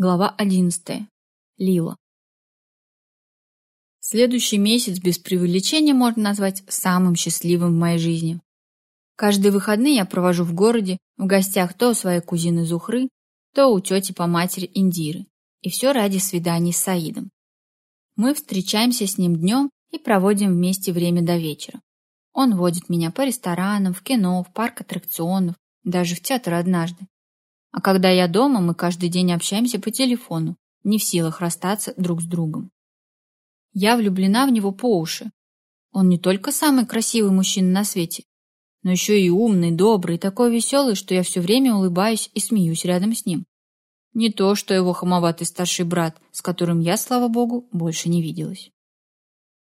Глава 11. Лила. Следующий месяц без преувеличения можно назвать самым счастливым в моей жизни. Каждые выходные я провожу в городе, в гостях то у своей кузины Зухры, то у тети по матери Индиры. И все ради свиданий с Саидом. Мы встречаемся с ним днем и проводим вместе время до вечера. Он водит меня по ресторанам, в кино, в парк аттракционов, даже в театр однажды. А когда я дома, мы каждый день общаемся по телефону, не в силах расстаться друг с другом. Я влюблена в него по уши. Он не только самый красивый мужчина на свете, но еще и умный, добрый, такой веселый, что я все время улыбаюсь и смеюсь рядом с ним. Не то, что его хамоватый старший брат, с которым я, слава богу, больше не виделась.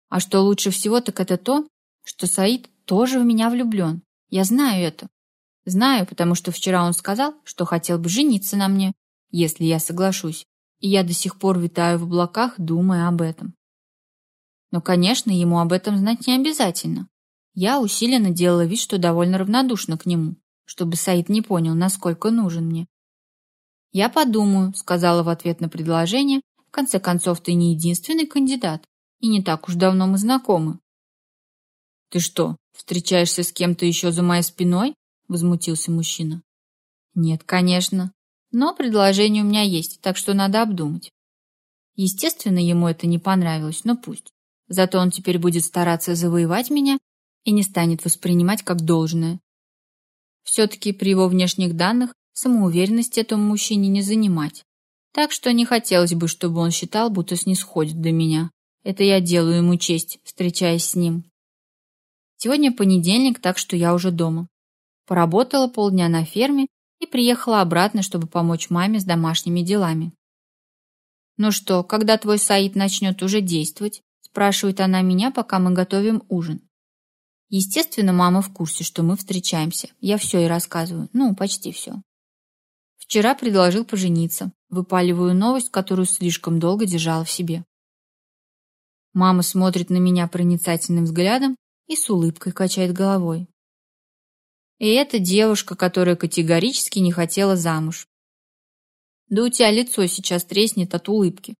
А что лучше всего, так это то, что Саид тоже в меня влюблен. Я знаю это. Знаю, потому что вчера он сказал, что хотел бы жениться на мне, если я соглашусь, и я до сих пор витаю в облаках, думая об этом. Но, конечно, ему об этом знать не обязательно. Я усиленно делала вид, что довольно равнодушна к нему, чтобы Саид не понял, насколько нужен мне. «Я подумаю», — сказала в ответ на предложение, «в конце концов, ты не единственный кандидат, и не так уж давно мы знакомы». «Ты что, встречаешься с кем-то еще за моей спиной?» Возмутился мужчина. Нет, конечно. Но предложение у меня есть, так что надо обдумать. Естественно, ему это не понравилось, но пусть. Зато он теперь будет стараться завоевать меня и не станет воспринимать как должное. Все-таки при его внешних данных самоуверенность этому мужчине не занимать. Так что не хотелось бы, чтобы он считал, будто снисходит до меня. Это я делаю ему честь, встречаясь с ним. Сегодня понедельник, так что я уже дома. Поработала полдня на ферме и приехала обратно, чтобы помочь маме с домашними делами. «Ну что, когда твой Саид начнет уже действовать?» спрашивает она меня, пока мы готовим ужин. Естественно, мама в курсе, что мы встречаемся. Я все ей рассказываю. Ну, почти все. Вчера предложил пожениться. Выпаливаю новость, которую слишком долго держала в себе. Мама смотрит на меня проницательным взглядом и с улыбкой качает головой. И это девушка, которая категорически не хотела замуж. Да у тебя лицо сейчас треснет от улыбки.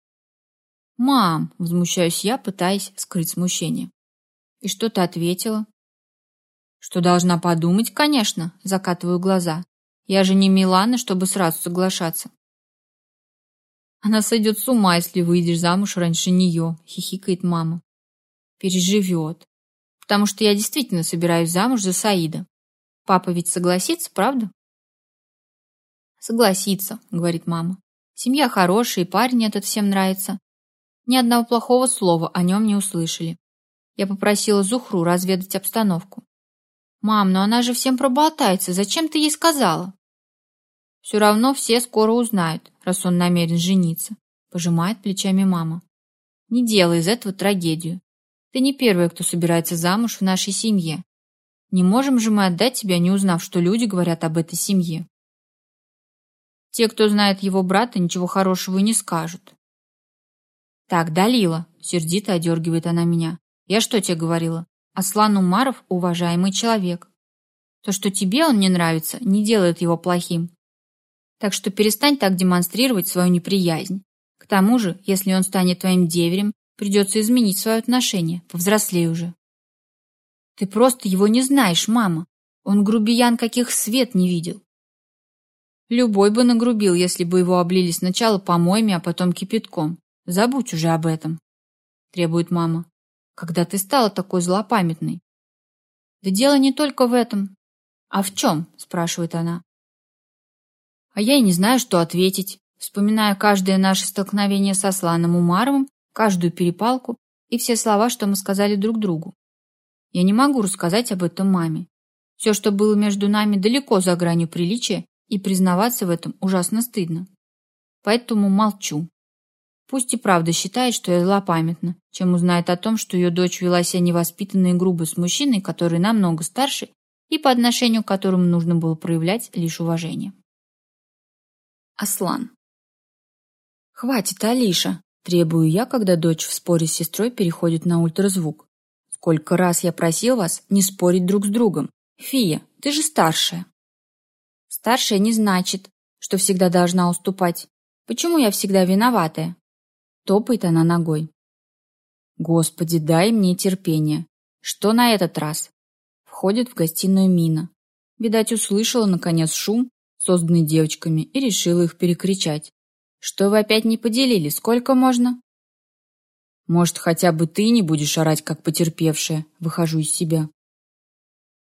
«Мам!» — возмущаюсь я, пытаясь скрыть смущение. «И что ты ответила?» «Что должна подумать, конечно», — закатываю глаза. «Я же не Милана, чтобы сразу соглашаться». «Она сойдет с ума, если выйдешь замуж раньше нее», — хихикает мама. «Переживет. Потому что я действительно собираюсь замуж за Саида. Папа ведь согласится, правда? Согласится, говорит мама. Семья хорошая, и парень этот всем нравится. Ни одного плохого слова о нем не услышали. Я попросила Зухру разведать обстановку. «Мам, но она же всем проболтается. Зачем ты ей сказала?» «Все равно все скоро узнают, раз он намерен жениться», пожимает плечами мама. «Не делай из этого трагедию. Ты не первая, кто собирается замуж в нашей семье. Не можем же мы отдать тебя, не узнав, что люди говорят об этой семье. Те, кто знает его брата, ничего хорошего и не скажут. Так, Далила, сердито одергивает она меня. Я что тебе говорила? Аслан Умаров – уважаемый человек. То, что тебе он не нравится, не делает его плохим. Так что перестань так демонстрировать свою неприязнь. К тому же, если он станет твоим деверем, придется изменить свое отношение, повзрослей уже. Ты просто его не знаешь, мама. Он грубиян, каких свет не видел. Любой бы нагрубил, если бы его облили сначала помоями, а потом кипятком. Забудь уже об этом, требует мама. Когда ты стала такой злопамятной? Да дело не только в этом. А в чем? спрашивает она. А я и не знаю, что ответить, вспоминая каждое наше столкновение со Сланом Умаровым, каждую перепалку и все слова, что мы сказали друг другу. Я не могу рассказать об этом маме. Все, что было между нами, далеко за гранью приличия, и признаваться в этом ужасно стыдно. Поэтому молчу. Пусть и правда считает, что я злопамятна, чем узнает о том, что ее дочь вела себя невоспитанно и грубо с мужчиной, который намного старше и по отношению к которому нужно было проявлять лишь уважение. Аслан. «Хватит, Алиша!» – требую я, когда дочь в споре с сестрой переходит на ультразвук. Сколько раз я просил вас не спорить друг с другом. Фия, ты же старшая. Старшая не значит, что всегда должна уступать. Почему я всегда виноватая? Топает она ногой. Господи, дай мне терпение. Что на этот раз? Входит в гостиную Мина. Видать, услышала, наконец, шум, созданный девочками, и решила их перекричать. Что вы опять не поделили? Сколько можно? Может, хотя бы ты не будешь орать, как потерпевшая? Выхожу из себя.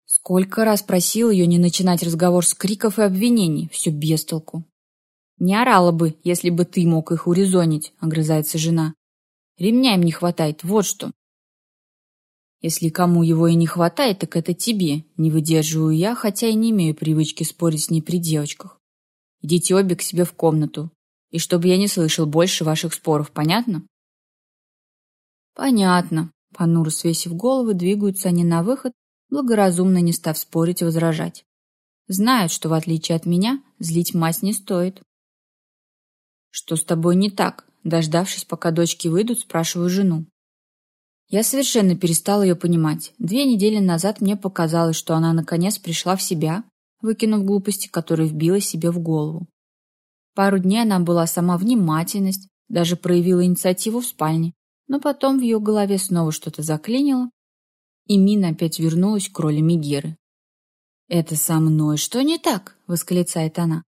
Сколько раз просил ее не начинать разговор с криков и обвинений, все без толку. «Не орала бы, если бы ты мог их урезонить», — огрызается жена. «Ремня им не хватает, вот что». «Если кому его и не хватает, так это тебе», — не выдерживаю я, хотя и не имею привычки спорить с ней при девочках. «Идите обе к себе в комнату, и чтобы я не слышал больше ваших споров, понятно?» «Понятно», — понуро свесив головы, двигаются они на выход, благоразумно не став спорить и возражать. Знают, что, в отличие от меня, злить мать не стоит. «Что с тобой не так?» Дождавшись, пока дочки выйдут, спрашиваю жену. Я совершенно перестала ее понимать. Две недели назад мне показалось, что она наконец пришла в себя, выкинув глупости, которые вбила себе в голову. Пару дней она была сама внимательность, даже проявила инициативу в спальне, но потом в ее голове снова что-то заклинило, и Мина опять вернулась к роли Мегеры. «Это со мной что не так?» — восклицает она,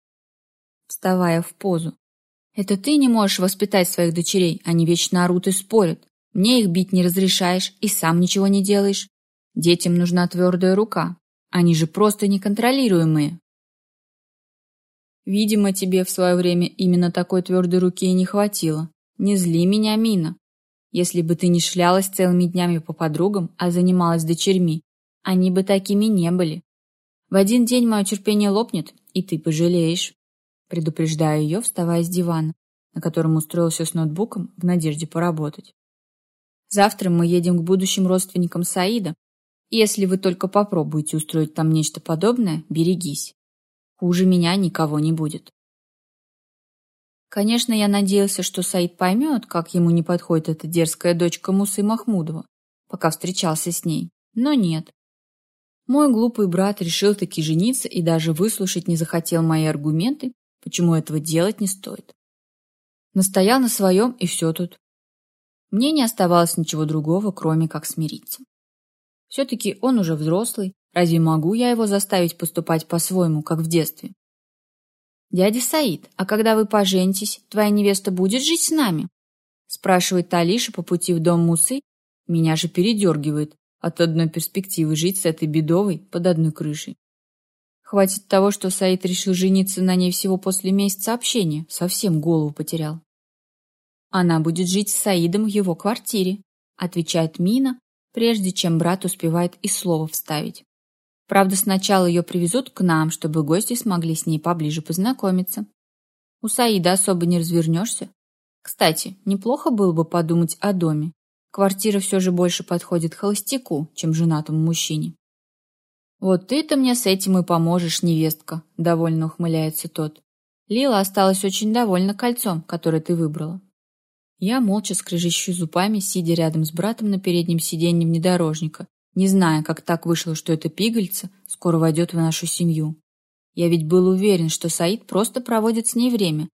вставая в позу. Это ты не можешь воспитать своих дочерей, они вечно орут и спорят. Мне их бить не разрешаешь и сам ничего не делаешь. Детям нужна твердая рука. Они же просто неконтролируемые. Видимо, тебе в свое время именно такой твердой руки и не хватило. Не зли меня, Мина. Если бы ты не шлялась целыми днями по подругам, а занималась дочерьми, они бы такими не были. В один день мое терпение лопнет, и ты пожалеешь предупреждаю ее, вставая с дивана, на котором устроился с ноутбуком в надежде поработать. Завтра мы едем к будущим родственникам Саида, если вы только попробуете устроить там нечто подобное, берегись. Хуже меня никого не будет. Конечно, я надеялся, что Саид поймет, как ему не подходит эта дерзкая дочка Мусы Махмудова, пока встречался с ней, но нет. Мой глупый брат решил таки жениться и даже выслушать не захотел мои аргументы почему этого делать не стоит. Настоял на своем, и все тут. Мне не оставалось ничего другого, кроме как смириться. Все-таки он уже взрослый, разве могу я его заставить поступать по-своему, как в детстве? «Дядя Саид, а когда вы поженитесь, твоя невеста будет жить с нами?» спрашивает Талиша по пути в дом Мусы. Меня же передергивает от одной перспективы жить с этой бедовой под одной крышей. Хватит того, что Саид решил жениться на ней всего после месяца общения, совсем голову потерял. Она будет жить с Саидом в его квартире, отвечает Мина, прежде чем брат успевает и слово вставить. Правда, сначала ее привезут к нам, чтобы гости смогли с ней поближе познакомиться. У Саида особо не развернешься. Кстати, неплохо было бы подумать о доме. Квартира все же больше подходит холостяку, чем женатому мужчине. «Вот ты-то мне с этим и поможешь, невестка», — довольно ухмыляется тот. Лила осталась очень довольна кольцом, которое ты выбрала. Я молча скрежещу зубами, сидя рядом с братом на переднем сиденье внедорожника, не зная, как так вышло, что эта пигольца скоро войдет в нашу семью. Я ведь был уверен, что Саид просто проводит с ней время,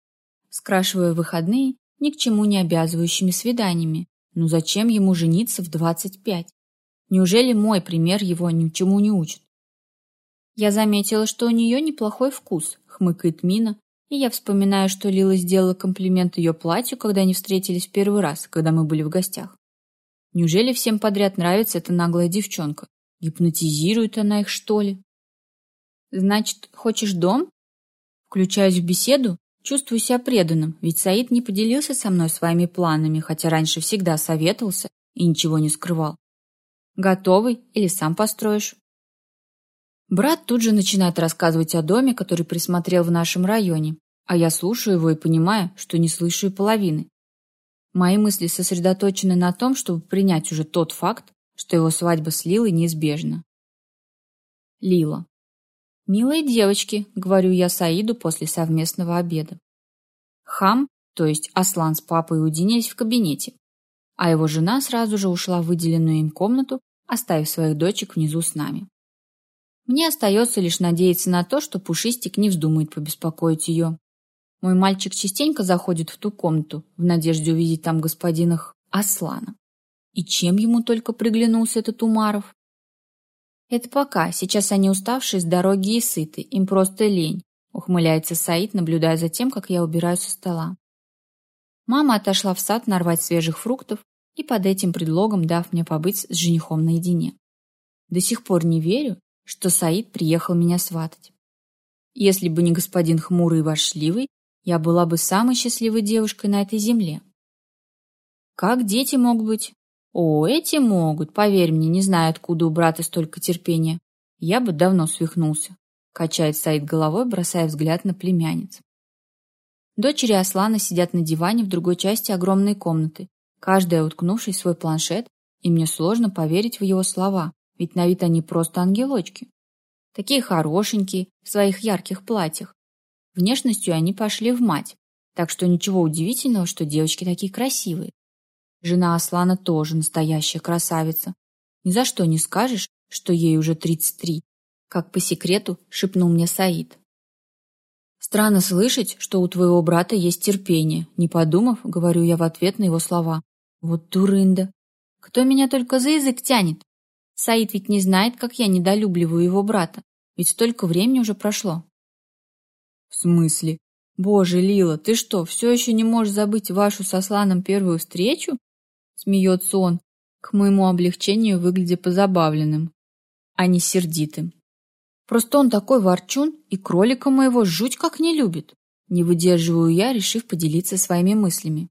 скрашивая выходные ни к чему не обязывающими свиданиями. Ну зачем ему жениться в двадцать пять? Неужели мой пример его ничему не учит? Я заметила, что у нее неплохой вкус, хмыкает Мина, и я вспоминаю, что Лила сделала комплимент ее платью, когда они встретились в первый раз, когда мы были в гостях. Неужели всем подряд нравится эта наглая девчонка? Гипнотизирует она их, что ли? Значит, хочешь дом? Включаюсь в беседу, чувствую себя преданным, ведь Саид не поделился со мной своими планами, хотя раньше всегда советовался и ничего не скрывал. Готовый или сам построишь? Брат тут же начинает рассказывать о доме, который присмотрел в нашем районе, а я слушаю его и понимаю, что не слышу и половины. Мои мысли сосредоточены на том, чтобы принять уже тот факт, что его свадьба с Лилой неизбежна. Лила. «Милые девочки», — говорю я Саиду после совместного обеда. Хам, то есть Аслан с папой уединились в кабинете, а его жена сразу же ушла в выделенную им комнату, оставив своих дочек внизу с нами. Мне остается лишь надеяться на то, что Пушистик не вздумает побеспокоить ее. Мой мальчик частенько заходит в ту комнату в надежде увидеть там господина Аслана. И чем ему только приглянулся этот Умаров? Это пока, сейчас они уставшие с дороги и сыты, им просто лень, ухмыляется Саид, наблюдая за тем, как я убираю со стола. Мама отошла в сад нарвать свежих фруктов и под этим предлогом дав мне побыть с женихом наедине. До сих пор не верю, что Саид приехал меня сватать. Если бы не господин хмурый и воршливый, я была бы самой счастливой девушкой на этой земле. Как дети могут быть? О, эти могут, поверь мне, не знаю, откуда у брата столько терпения. Я бы давно свихнулся. Качает Саид головой, бросая взгляд на племянниц. Дочери Аслана сидят на диване в другой части огромной комнаты, каждая уткнувшись в свой планшет, и мне сложно поверить в его слова, ведь на вид они просто ангелочки. Такие хорошенькие, в своих ярких платьях, Внешностью они пошли в мать, так что ничего удивительного, что девочки такие красивые. Жена Аслана тоже настоящая красавица. Ни за что не скажешь, что ей уже 33, как по секрету шепнул мне Саид. Странно слышать, что у твоего брата есть терпение. Не подумав, говорю я в ответ на его слова. Вот дурында. Кто меня только за язык тянет? Саид ведь не знает, как я недолюбливаю его брата. Ведь столько времени уже прошло. «В смысле? Боже, Лила, ты что, все еще не можешь забыть вашу со Сланом первую встречу?» Смеется он, к моему облегчению выглядя позабавленным, а не сердитым. Просто он такой ворчун, и кролика моего жуть как не любит. Не выдерживаю я, решив поделиться своими мыслями.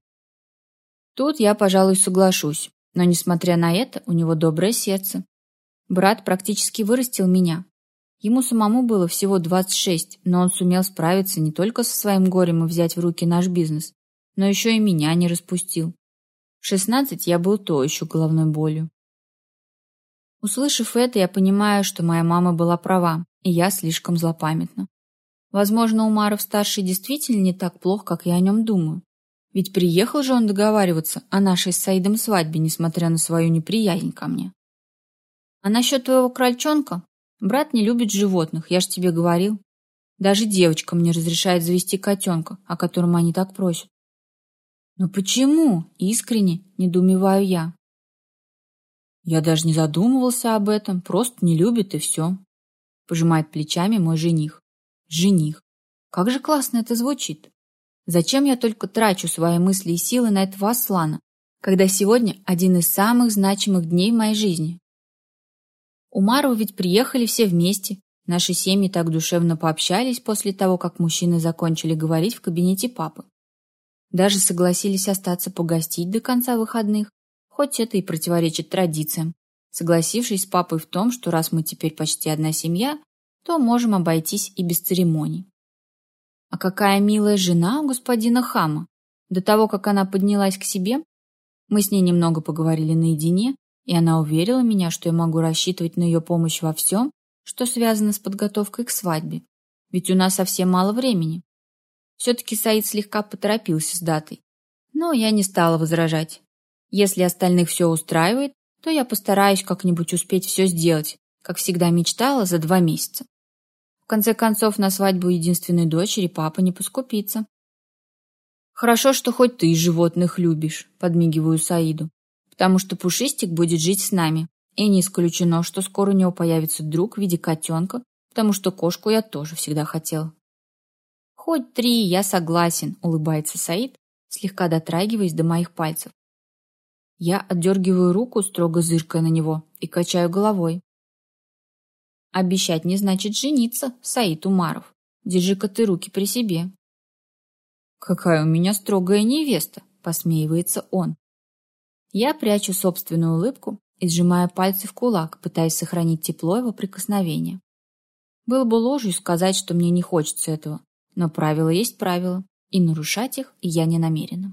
Тут я, пожалуй, соглашусь, но, несмотря на это, у него доброе сердце. Брат практически вырастил меня, Ему самому было всего 26, но он сумел справиться не только со своим горем и взять в руки наш бизнес, но еще и меня не распустил. В 16 я был то еще головной болью. Услышав это, я понимаю, что моя мама была права, и я слишком злопамятна. Возможно, Умаров-старший действительно не так плох, как я о нем думаю. Ведь приехал же он договариваться о нашей с Саидом свадьбе, несмотря на свою неприязнь ко мне. А насчет твоего крольчонка, Брат не любит животных, я ж тебе говорил. Даже девочкам не разрешает завести котенка, о котором они так просят. Но почему? Искренне недоумеваю я. Я даже не задумывался об этом, просто не любит и все. Пожимает плечами мой жених. Жених. Как же классно это звучит. Зачем я только трачу свои мысли и силы на этого Аслана, когда сегодня один из самых значимых дней в моей жизни? Умару ведь приехали все вместе. Наши семьи так душевно пообщались после того, как мужчины закончили говорить в кабинете папы. Даже согласились остаться погостить до конца выходных, хоть это и противоречит традициям, согласившись с папой в том, что раз мы теперь почти одна семья, то можем обойтись и без церемоний. А какая милая жена у господина Хама. До того, как она поднялась к себе, мы с ней немного поговорили наедине, и она уверила меня, что я могу рассчитывать на ее помощь во всем, что связано с подготовкой к свадьбе, ведь у нас совсем мало времени. Все-таки Саид слегка поторопился с датой, но я не стала возражать. Если остальных все устраивает, то я постараюсь как-нибудь успеть все сделать, как всегда мечтала, за два месяца. В конце концов, на свадьбу единственной дочери папа не поскупится. «Хорошо, что хоть ты животных любишь», — подмигиваю Саиду потому что Пушистик будет жить с нами. И не исключено, что скоро у него появится друг в виде котенка, потому что кошку я тоже всегда хотел. «Хоть три, я согласен», — улыбается Саид, слегка дотрагиваясь до моих пальцев. Я отдергиваю руку, строго зыркая на него, и качаю головой. «Обещать не значит жениться, Саид Умаров. Держи-ка ты руки при себе». «Какая у меня строгая невеста», — посмеивается он. Я прячу собственную улыбку и сжимаю пальцы в кулак, пытаясь сохранить тепло его прикосновения. Было бы ложью сказать, что мне не хочется этого, но правило есть правило, и нарушать их я не намерена.